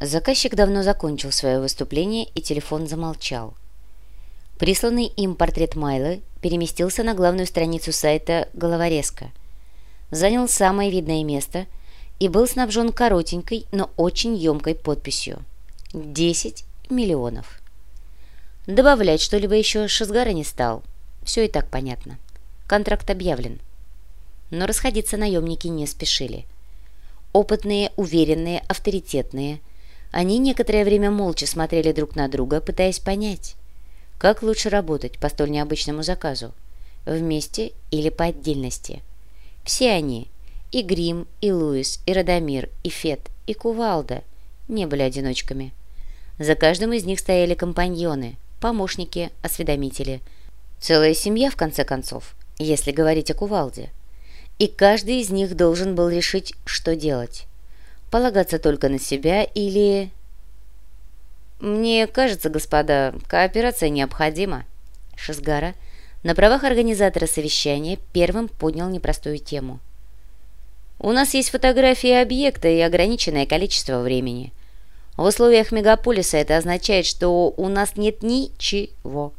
Заказчик давно закончил свое выступление, и телефон замолчал. Присланный им портрет Майлы переместился на главную страницу сайта «Головорезка», занял самое видное место и был снабжен коротенькой, но очень емкой подписью «10 миллионов». Добавлять что-либо еще Шизгара не стал. Все и так понятно. Контракт объявлен. Но расходиться наемники не спешили. Опытные, уверенные, авторитетные – они некоторое время молча смотрели друг на друга, пытаясь понять, как лучше работать по столь необычному заказу, вместе или по отдельности. Все они, и Грим, и Луис, и Радомир, и Фет, и Кувалда, не были одиночками. За каждым из них стояли компаньоны, помощники, осведомители. Целая семья, в конце концов, если говорить о Кувалде. И каждый из них должен был решить, что делать полагаться только на себя или... «Мне кажется, господа, кооперация необходима». Шизгара на правах организатора совещания первым поднял непростую тему. «У нас есть фотографии объекта и ограниченное количество времени. В условиях мегаполиса это означает, что у нас нет ничего.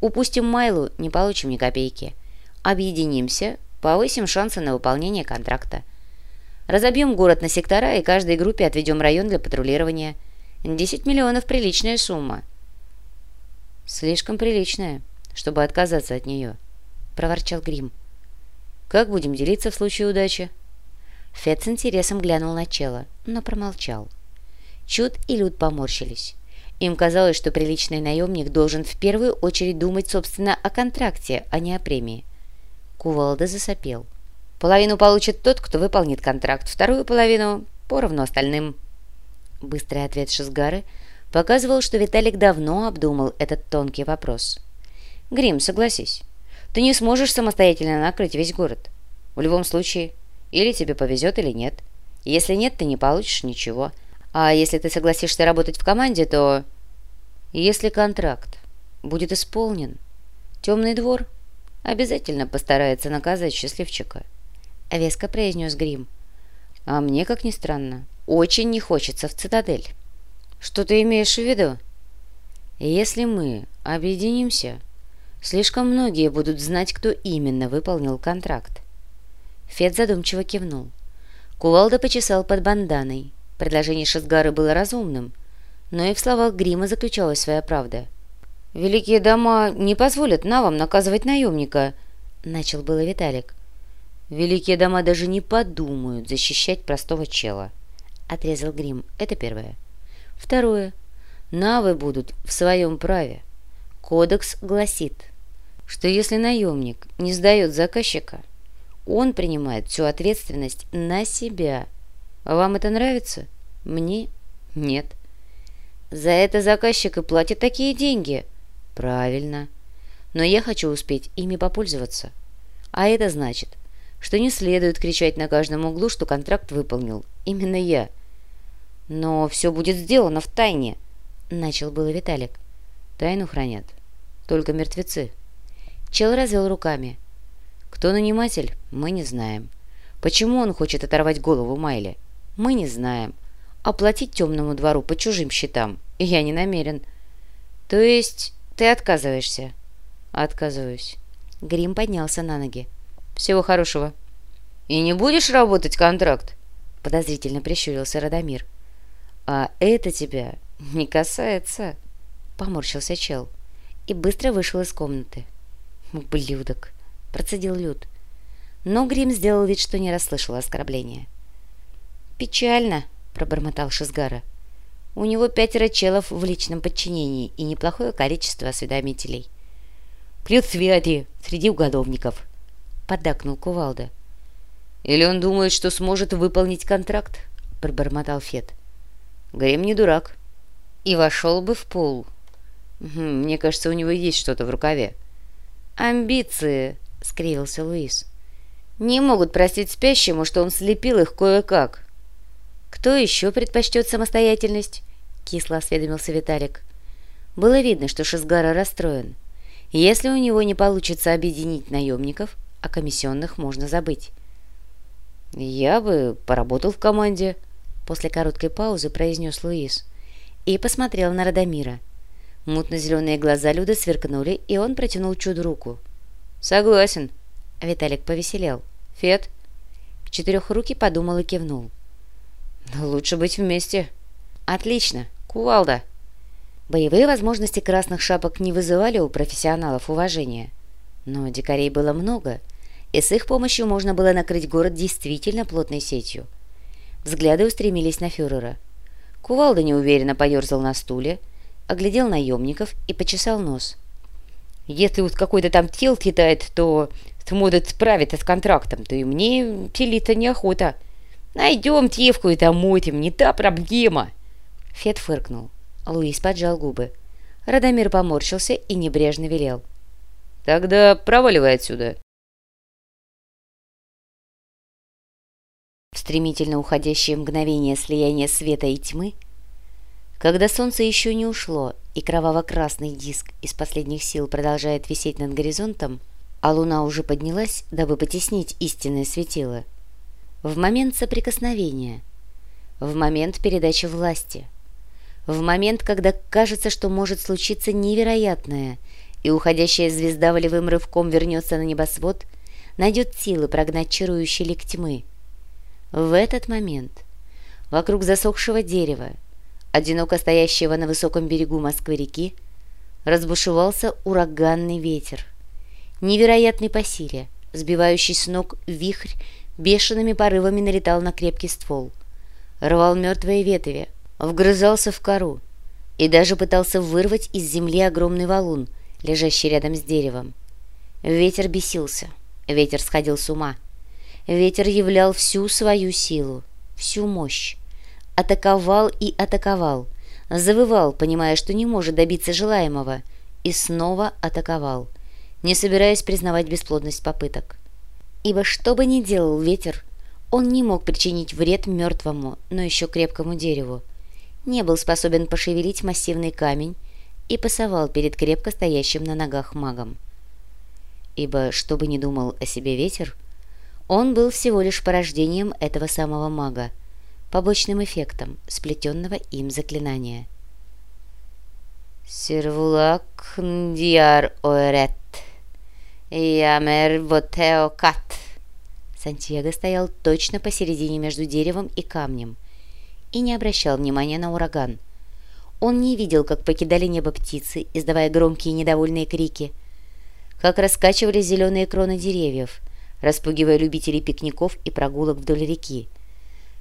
Упустим Майлу, не получим ни копейки. Объединимся, повысим шансы на выполнение контракта. Разобьем город на сектора и каждой группе отведем район для патрулирования. 10 миллионов – приличная сумма». «Слишком приличная, чтобы отказаться от нее», – проворчал Грим. «Как будем делиться в случае удачи?» Фет с интересом глянул на чело, но промолчал. Чуд и Люд поморщились. Им казалось, что приличный наемник должен в первую очередь думать, собственно, о контракте, а не о премии. Кувалда засопел – Половину получит тот, кто выполнит контракт, вторую половину поровну остальным. Быстрый ответ Шизгары показывал, что Виталик давно обдумал этот тонкий вопрос. «Грим, согласись, ты не сможешь самостоятельно накрыть весь город. В любом случае, или тебе повезет, или нет. Если нет, ты не получишь ничего. А если ты согласишься работать в команде, то... Если контракт будет исполнен, темный двор обязательно постарается наказать счастливчика». — веско произнес Грим. «А мне, как ни странно, очень не хочется в цитадель». «Что ты имеешь в виду?» «Если мы объединимся, слишком многие будут знать, кто именно выполнил контракт». Фед задумчиво кивнул. Кувалда почесал под банданой. Предложение Шасгары было разумным, но и в словах Грима заключалась своя правда. «Великие дома не позволят навам наказывать наемника», — начал было Виталик. Великие дома даже не подумают защищать простого чела. Отрезал Грим. Это первое. Второе. Навы будут в своем праве. Кодекс гласит, что если наемник не сдает заказчика, он принимает всю ответственность на себя. Вам это нравится? Мне нет. За это заказчик и платит такие деньги. Правильно. Но я хочу успеть ими попользоваться. А это значит, что не следует кричать на каждом углу, что контракт выполнил. Именно я. Но все будет сделано в тайне, начал было Виталик. Тайну хранят. Только мертвецы. Чел развел руками. Кто наниматель, мы не знаем. Почему он хочет оторвать голову Майли? Мы не знаем. Оплатить темному двору по чужим счетам я не намерен. То есть ты отказываешься? Отказываюсь. Грим поднялся на ноги. Всего хорошего». «И не будешь работать контракт?» Подозрительно прищурился Радомир. «А это тебя не касается?» Поморщился чел и быстро вышел из комнаты. «Ублюдок!» – процедил Люд. Но Грим сделал вид, что не расслышал оскорбления. «Печально», – пробормотал Шизгара. «У него пятеро челов в личном подчинении и неплохое количество осведомителей». «Плюс связи среди уголовников», поддакнул кувалда. «Или он думает, что сможет выполнить контракт?» — пробормотал Фет. «Грем не дурак. И вошел бы в пол. Мне кажется, у него есть что-то в рукаве». «Амбиции!» — скривился Луис. «Не могут простить спящему, что он слепил их кое-как». «Кто еще предпочтет самостоятельность?» — кисло осведомился Виталик. Было видно, что Шизгара расстроен. Если у него не получится объединить наемников, о комиссионных можно забыть. «Я бы поработал в команде», — после короткой паузы произнес Луис и посмотрел на Радомира. Мутно-зеленые глаза Люда сверкнули, и он протянул чуду руку. «Согласен». Виталик повеселел. «Фет?» К четырехруки подумал и кивнул. «Но лучше быть вместе». «Отлично. Кувалда». Боевые возможности красных шапок не вызывали у профессионалов уважения. Но дикарей было много, и с их помощью можно было накрыть город действительно плотной сетью. Взгляды устремились на фюрера. Кувалда неуверенно поерзал на стуле, оглядел наемников и почесал нос. «Если вот какой-то там тел китает, то может справиться с контрактом, то и мне телиться неохота. Найдем тевку и домойтем, не та проблема!» Фет фыркнул. Луис поджал губы. Радомир поморщился и небрежно велел. «Тогда проваливай отсюда!» Стремительно уходящее мгновение слияния света и тьмы когда солнце еще не ушло, и кроваво-красный диск из последних сил продолжает висеть над горизонтом, а луна уже поднялась, дабы потеснить истинное светило. В момент соприкосновения, в момент передачи власти, в момент, когда кажется, что может случиться невероятное, и уходящая звезда волевым рывком вернется на небосвод, найдет силы прогнать чарующий лик тьмы. В этот момент вокруг засохшего дерева, одиноко стоящего на высоком берегу Москвы-реки, разбушевался ураганный ветер. Невероятный по силе, сбивающий с ног вихрь, бешеными порывами налетал на крепкий ствол. Рвал мертвые ветви, вгрызался в кору и даже пытался вырвать из земли огромный валун, лежащий рядом с деревом. Ветер бесился, ветер сходил с ума. Ветер являл всю свою силу, всю мощь атаковал и атаковал, завывал, понимая, что не может добиться желаемого, и снова атаковал, не собираясь признавать бесплодность попыток. Ибо что бы ни делал ветер, он не мог причинить вред мертвому, но еще крепкому дереву, не был способен пошевелить массивный камень и пасовал перед крепко стоящим на ногах магом. Ибо, что бы ни думал о себе ветер, он был всего лишь порождением этого самого мага, побочным эффектом сплетенного им заклинания. «Сервулак дьяр оэрет, ямер вотео кат». Стоял точно посередине между деревом и камнем и не обращал внимания на ураган. Он не видел, как покидали небо птицы, издавая громкие недовольные крики, как раскачивались зеленые кроны деревьев, распугивая любителей пикников и прогулок вдоль реки,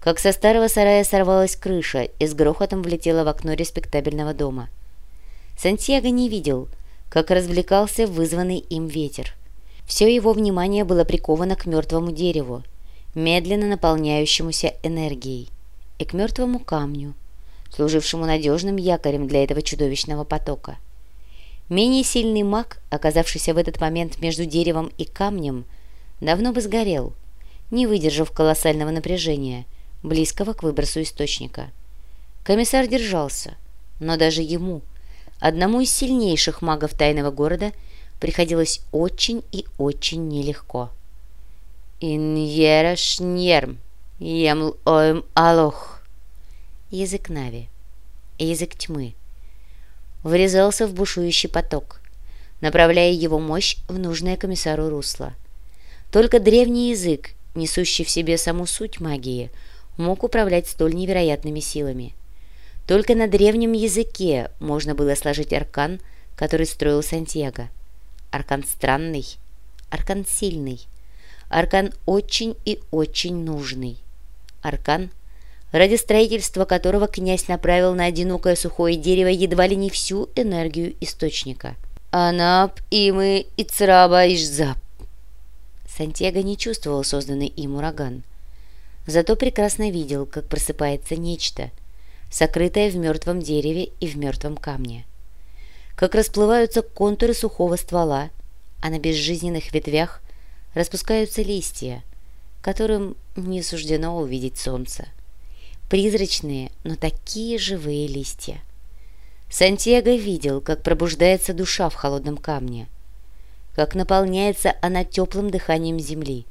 как со старого сарая сорвалась крыша и с грохотом влетела в окно респектабельного дома. Сантьяго не видел, как развлекался вызванный им ветер. Все его внимание было приковано к мертвому дереву, медленно наполняющемуся энергией, и к мертвому камню, служившему надежным якорем для этого чудовищного потока. Менее сильный маг, оказавшийся в этот момент между деревом и камнем, давно бы сгорел, не выдержав колоссального напряжения – близкого к выбросу источника. Комиссар держался, но даже ему, одному из сильнейших магов тайного города, приходилось очень и очень нелегко. «Иньерашньерм, емл оем алох» Язык Нави, язык тьмы, врезался в бушующий поток, направляя его мощь в нужное комиссару русло. Только древний язык, несущий в себе саму суть магии – мог управлять столь невероятными силами. Только на древнем языке можно было сложить аркан, который строил Сантьяго. Аркан странный, аркан сильный, аркан очень и очень нужный. Аркан, ради строительства которого князь направил на одинокое сухое дерево едва ли не всю энергию источника. «Анап имы и цраба ишзап». Сантьяго не чувствовал созданный им ураган зато прекрасно видел, как просыпается нечто, сокрытое в мертвом дереве и в мертвом камне. Как расплываются контуры сухого ствола, а на безжизненных ветвях распускаются листья, которым не суждено увидеть солнце. Призрачные, но такие живые листья. Сантьяго видел, как пробуждается душа в холодном камне, как наполняется она теплым дыханием земли,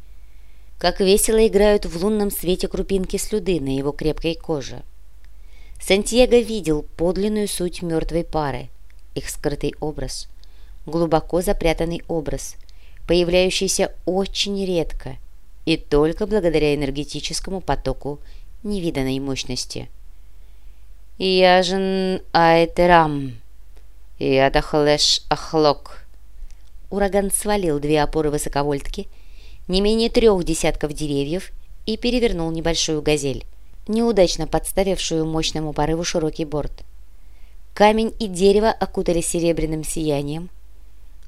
как весело играют в лунном свете крупинки слюды на его крепкой коже. Сантьяго видел подлинную суть мертвой пары, их скрытый образ, глубоко запрятанный образ, появляющийся очень редко и только благодаря энергетическому потоку невиданной мощности. «Яжен айтерам, ядахлеш ахлок». Ураган свалил две опоры высоковольтки, не менее трех десятков деревьев и перевернул небольшую газель неудачно подставившую мощному порыву широкий борт. Камень и дерево окутали серебряным сиянием,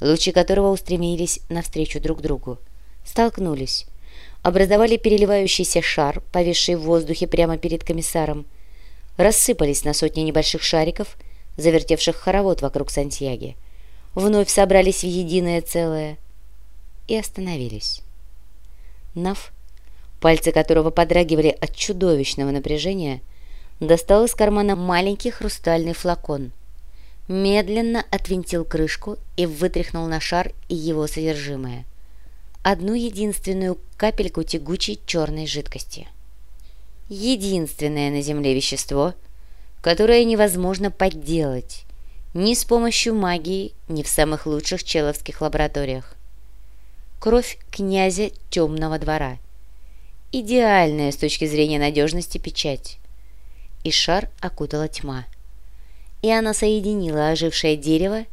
лучи которого устремились навстречу друг другу, столкнулись, образовали переливающийся шар, повисший в воздухе прямо перед комиссаром, рассыпались на сотни небольших шариков, завертевших хоровод вокруг Сантьяги, вновь собрались в единое целое и остановились. Нав пальцы которого подрагивали от чудовищного напряжения, достал из кармана маленький хрустальный флакон, медленно отвинтил крышку и вытряхнул на шар и его содержимое. Одну единственную капельку тягучей черной жидкости. Единственное на Земле вещество, которое невозможно подделать ни с помощью магии, ни в самых лучших человских лабораториях. Кровь князя темного двора — идеальная с точки зрения надежности печать. И шар окутала тьма. И она соединила ожившее дерево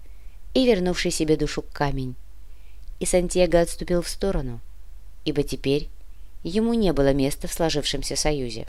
и вернувший себе душу камень. И Сантьяго отступил в сторону, ибо теперь ему не было места в сложившемся союзе.